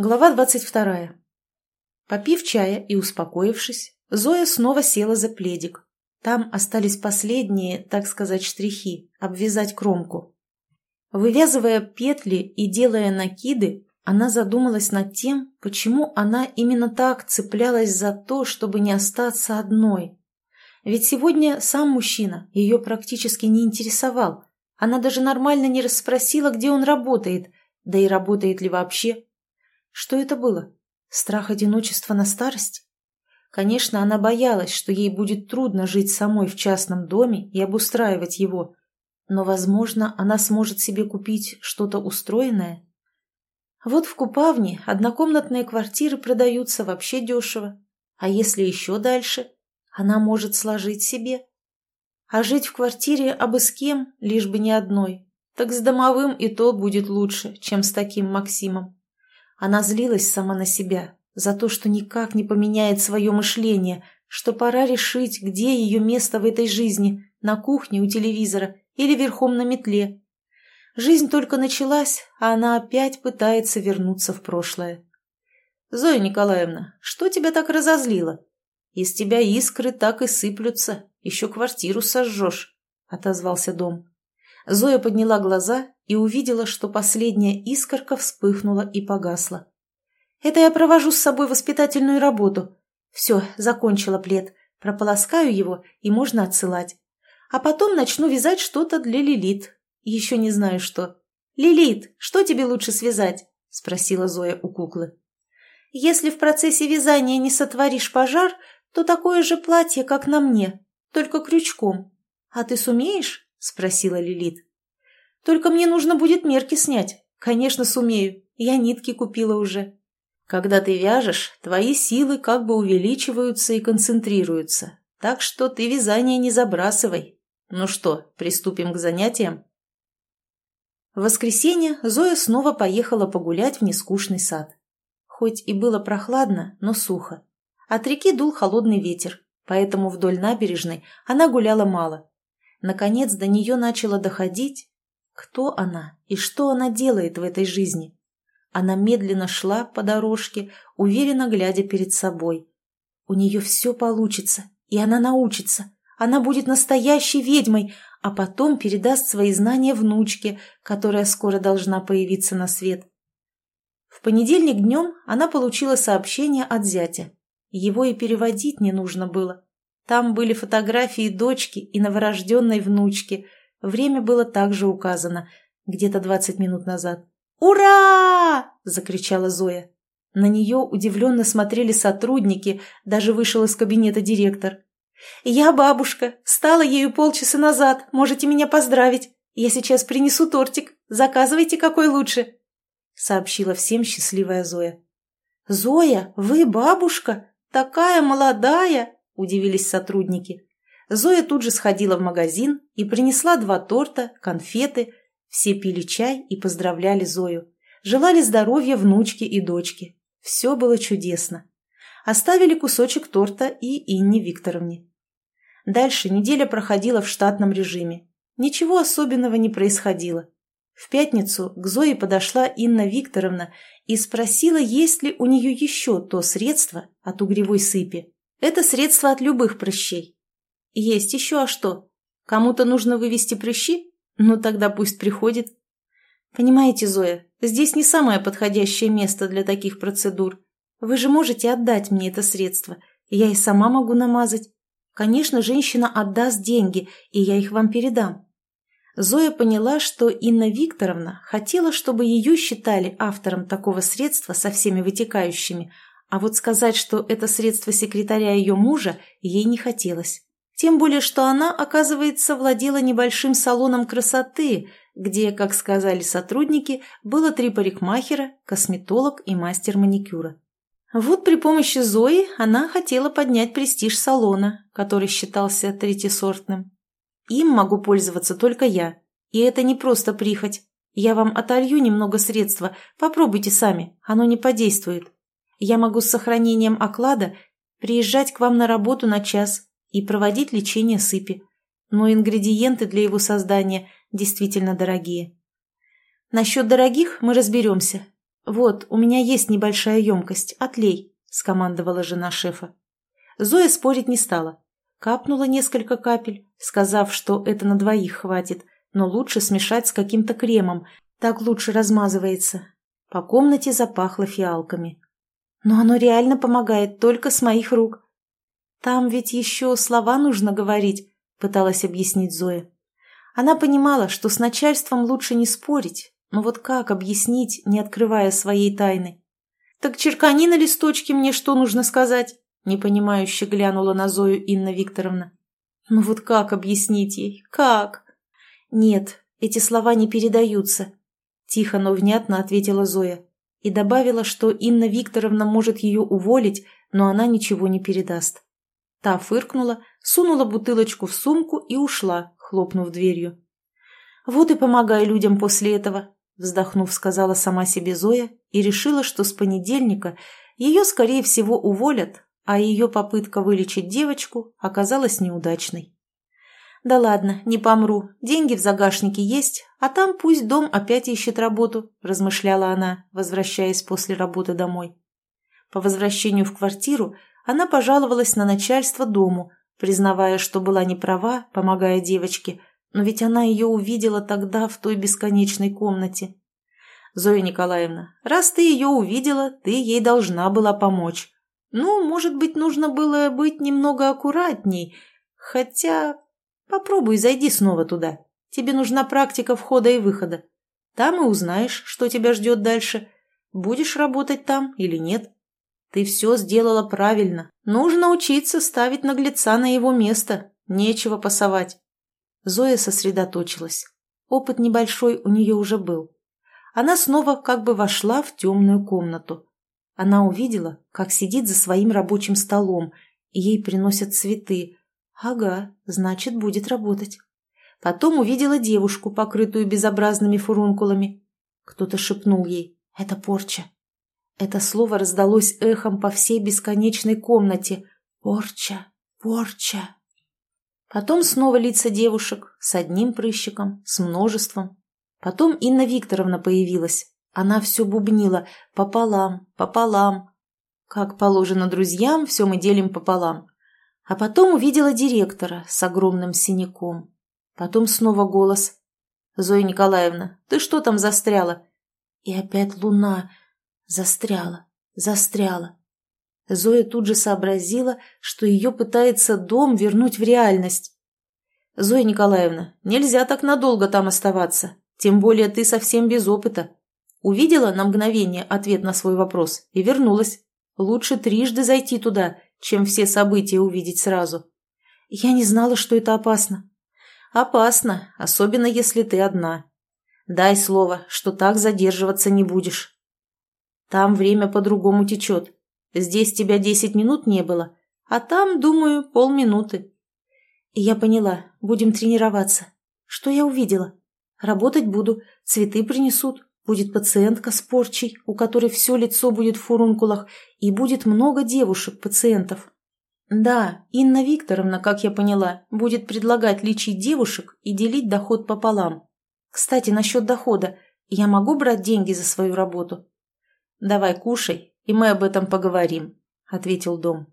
Глава двадцать вторая. Попив чая и успокоившись, Зоя снова села за пледик. Там остались последние, так сказать, штрихи, обвязать кромку. Вывязывая петли и делая накиды, она задумалась над тем, почему она именно так цеплялась за то, чтобы не остаться одной. Ведь сегодня сам мужчина ее практически не интересовал. Она даже нормально не расспросила, где он работает, да и работает ли вообще. Что это было? Страх одиночества на старость? Конечно, она боялась, что ей будет трудно жить самой в частном доме и обустраивать его. Но, возможно, она сможет себе купить что-то устроенное. Вот в Купавне однокомнатные квартиры продаются вообще дешево. А если еще дальше, она может сложить себе. А жить в квартире абы с кем, лишь бы не одной, так с домовым и то будет лучше, чем с таким Максимом. Она злилась сама на себя за то, что никак не поменяет свое мышление, что пора решить, где ее место в этой жизни, на кухне у телевизора или верхом на метле. Жизнь только началась, а она опять пытается вернуться в прошлое. «Зоя Николаевна, что тебя так разозлило? Из тебя искры так и сыплются, еще квартиру сожжешь», — отозвался дом. Зоя подняла глаза и увидела, что последняя искорка вспыхнула и погасла. «Это я провожу с собой воспитательную работу. Все, закончила плед. Прополоскаю его, и можно отсылать. А потом начну вязать что-то для Лилит. Еще не знаю что. «Лилит, что тебе лучше связать?» – спросила Зоя у куклы. «Если в процессе вязания не сотворишь пожар, то такое же платье, как на мне, только крючком. А ты сумеешь?» – спросила Лилит. «Только мне нужно будет мерки снять. Конечно, сумею. Я нитки купила уже». «Когда ты вяжешь, твои силы как бы увеличиваются и концентрируются. Так что ты вязание не забрасывай. Ну что, приступим к занятиям?» В воскресенье Зоя снова поехала погулять в нескучный сад. Хоть и было прохладно, но сухо. От реки дул холодный ветер, поэтому вдоль набережной она гуляла мало. Наконец до нее начало доходить, кто она и что она делает в этой жизни. Она медленно шла по дорожке, уверенно глядя перед собой. У нее все получится, и она научится. Она будет настоящей ведьмой, а потом передаст свои знания внучке, которая скоро должна появиться на свет. В понедельник днем она получила сообщение от зятя. Его и переводить не нужно было. Там были фотографии дочки и новорожденной внучки. Время было также указано, где-то двадцать минут назад. «Ура!» – закричала Зоя. На нее удивленно смотрели сотрудники, даже вышел из кабинета директор. «Я бабушка, стала ею полчаса назад, можете меня поздравить. Я сейчас принесу тортик, заказывайте какой лучше», – сообщила всем счастливая Зоя. «Зоя, вы бабушка? Такая молодая!» Удивились сотрудники. Зоя тут же сходила в магазин и принесла два торта, конфеты. Все пили чай и поздравляли Зою. Желали здоровья внучке и дочке. Все было чудесно. Оставили кусочек торта и Инне Викторовне. Дальше неделя проходила в штатном режиме. Ничего особенного не происходило. В пятницу к Зое подошла Инна Викторовна и спросила, есть ли у нее еще то средство от угревой сыпи, это средство от любых прыщей. Есть еще, а что? Кому-то нужно вывести прыщи? Ну тогда пусть приходит. Понимаете, Зоя, здесь не самое подходящее место для таких процедур. Вы же можете отдать мне это средство, я и сама могу намазать. Конечно, женщина отдаст деньги, и я их вам передам. Зоя поняла, что Инна Викторовна хотела, чтобы ее считали автором такого средства со всеми вытекающими, а вот сказать, что это средство секретаря ее мужа, ей не хотелось. Тем более, что она, оказывается, владела небольшим салоном красоты, где, как сказали сотрудники, было три парикмахера, косметолог и мастер маникюра. Вот при помощи Зои она хотела поднять престиж салона, который считался третьесортным. Им могу пользоваться только я. И это не просто прихоть. Я вам отолью немного средства, попробуйте сами, оно не подействует. Я могу с сохранением оклада приезжать к вам на работу на час и проводить лечение сыпи. Но ингредиенты для его создания действительно дорогие. Насчет дорогих мы разберемся. «Вот, у меня есть небольшая емкость, отлей», — скомандовала жена шефа. Зоя спорить не стала. Капнула несколько капель, сказав, что это на двоих хватит, но лучше смешать с каким-то кремом, так лучше размазывается. По комнате запахло фиалками. Но оно реально помогает только с моих рук. Там ведь еще слова нужно говорить, пыталась объяснить Зоя. Она понимала, что с начальством лучше не спорить, но вот как объяснить, не открывая своей тайны? «Так черкани на листочке мне что нужно сказать?» непонимающе глянула на Зою Инна Викторовна. «Ну вот как объяснить ей? Как?» «Нет, эти слова не передаются», – тихо, но внятно ответила Зоя и добавила, что Инна Викторовна может ее уволить, но она ничего не передаст. Та фыркнула, сунула бутылочку в сумку и ушла, хлопнув дверью. «Вот и помогай людям после этого», – вздохнув, сказала сама себе Зоя и решила, что с понедельника ее, скорее всего, уволят, а ее попытка вылечить девочку оказалась неудачной. «Да ладно, не помру. Деньги в загашнике есть, а там пусть дом опять ищет работу», – размышляла она, возвращаясь после работы домой. По возвращению в квартиру она пожаловалась на начальство дому, признавая, что была не права, помогая девочке, но ведь она ее увидела тогда в той бесконечной комнате. «Зоя Николаевна, раз ты ее увидела, ты ей должна была помочь. Ну, может быть, нужно было быть немного аккуратней, хотя Попробуй зайди снова туда. Тебе нужна практика входа и выхода. Там и узнаешь, что тебя ждет дальше. Будешь работать там или нет. Ты все сделала правильно. Нужно учиться ставить наглеца на его место. Нечего пасовать. Зоя сосредоточилась. Опыт небольшой у нее уже был. Она снова как бы вошла в темную комнату. Она увидела, как сидит за своим рабочим столом, и ей приносят цветы, Ага, значит, будет работать. Потом увидела девушку, покрытую безобразными фурункулами. Кто-то шепнул ей «Это порча». Это слово раздалось эхом по всей бесконечной комнате. «Порча! Порча!» Потом снова лица девушек с одним прыщиком, с множеством. Потом Инна Викторовна появилась. Она все бубнила «пополам, пополам». Как положено друзьям, все мы делим пополам. А потом увидела директора с огромным синяком. Потом снова голос. «Зоя Николаевна, ты что там застряла?» И опять луна. Застряла, застряла. Зоя тут же сообразила, что ее пытается дом вернуть в реальность. «Зоя Николаевна, нельзя так надолго там оставаться, тем более ты совсем без опыта. Увидела на мгновение ответ на свой вопрос и вернулась. Лучше трижды зайти туда чем все события увидеть сразу. Я не знала, что это опасно. Опасно, особенно если ты одна. Дай слово, что так задерживаться не будешь. Там время по-другому течет. Здесь тебя десять минут не было, а там, думаю, полминуты. И я поняла, будем тренироваться. Что я увидела? Работать буду, цветы принесут, Будет пациентка с порчей, у которой все лицо будет в фурункулах, и будет много девушек-пациентов. Да, Инна Викторовна, как я поняла, будет предлагать лечить девушек и делить доход пополам. Кстати, насчет дохода. Я могу брать деньги за свою работу? Давай кушай, и мы об этом поговорим, ответил Дом.